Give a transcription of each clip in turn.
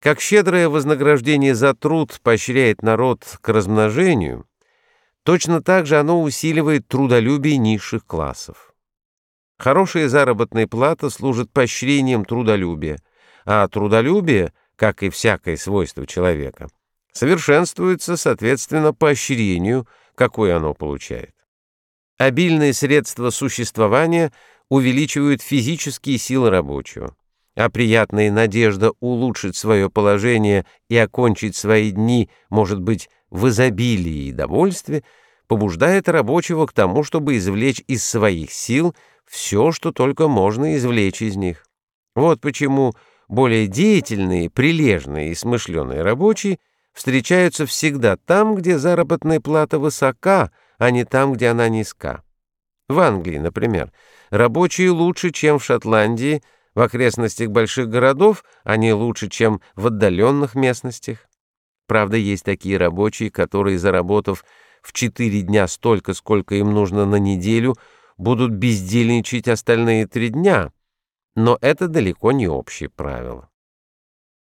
Как щедрое вознаграждение за труд поощряет народ к размножению, точно так же оно усиливает трудолюбие низших классов. Хорошая заработная плата служит поощрением трудолюбия, а трудолюбие, как и всякое свойство человека, совершенствуется соответственно поощрению, какое оно получает. Обильные средства существования увеличивают физические силы рабочего а приятная надежда улучшить свое положение и окончить свои дни, может быть, в изобилии и довольстве, побуждает рабочего к тому, чтобы извлечь из своих сил все, что только можно извлечь из них. Вот почему более деятельные, прилежные и смышленые рабочие встречаются всегда там, где заработная плата высока, а не там, где она низка. В Англии, например, рабочие лучше, чем в Шотландии, в окрестностях больших городов они лучше, чем в отдаленных местностях. Правда, есть такие рабочие, которые, заработав в четыре дня столько, сколько им нужно на неделю, будут бездельничать остальные три дня. Но это далеко не общее правило.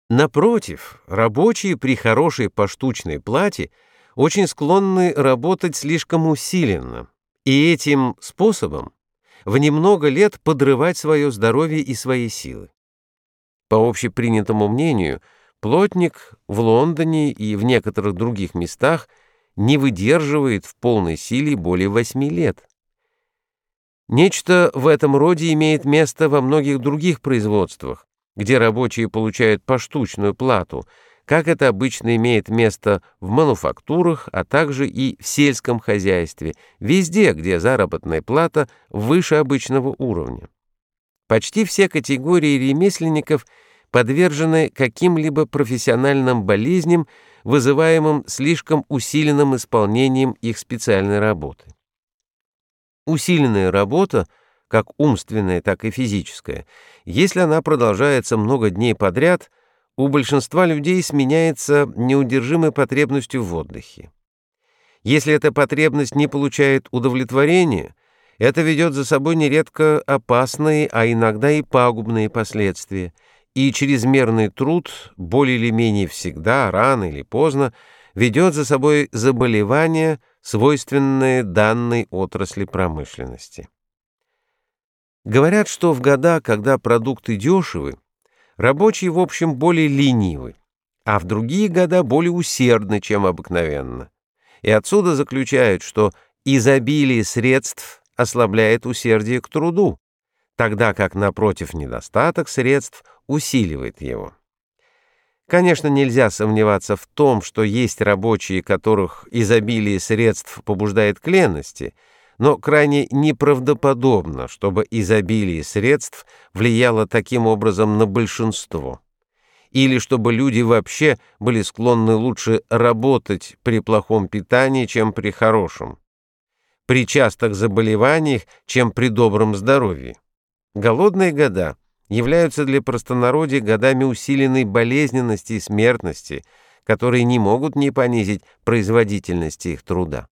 Напротив, рабочие при хорошей поштучной плате очень склонны работать слишком усиленно, и этим способом в немного лет подрывать свое здоровье и свои силы. По общепринятому мнению, плотник в Лондоне и в некоторых других местах не выдерживает в полной силе более восьми лет. Нечто в этом роде имеет место во многих других производствах, где рабочие получают поштучную плату – как это обычно имеет место в мануфактурах, а также и в сельском хозяйстве, везде, где заработная плата выше обычного уровня. Почти все категории ремесленников подвержены каким-либо профессиональным болезням, вызываемым слишком усиленным исполнением их специальной работы. Усиленная работа, как умственная, так и физическая, если она продолжается много дней подряд – у большинства людей сменяется неудержимой потребностью в отдыхе. Если эта потребность не получает удовлетворения, это ведет за собой нередко опасные, а иногда и пагубные последствия, и чрезмерный труд более или менее всегда, рано или поздно, ведет за собой заболевания, свойственные данной отрасли промышленности. Говорят, что в года, когда продукты дешевы, Рабочие, в общем, более ленивы, а в другие года более усердны, чем обыкновенно. И отсюда заключают, что изобилие средств ослабляет усердие к труду, тогда как, напротив, недостаток средств усиливает его. Конечно, нельзя сомневаться в том, что есть рабочие, которых изобилие средств побуждает к ленности — но крайне неправдоподобно, чтобы изобилие средств влияло таким образом на большинство. Или чтобы люди вообще были склонны лучше работать при плохом питании, чем при хорошем. При частых заболеваниях, чем при добром здоровье. Голодные года являются для простонародья годами усиленной болезненности и смертности, которые не могут не понизить производительности их труда.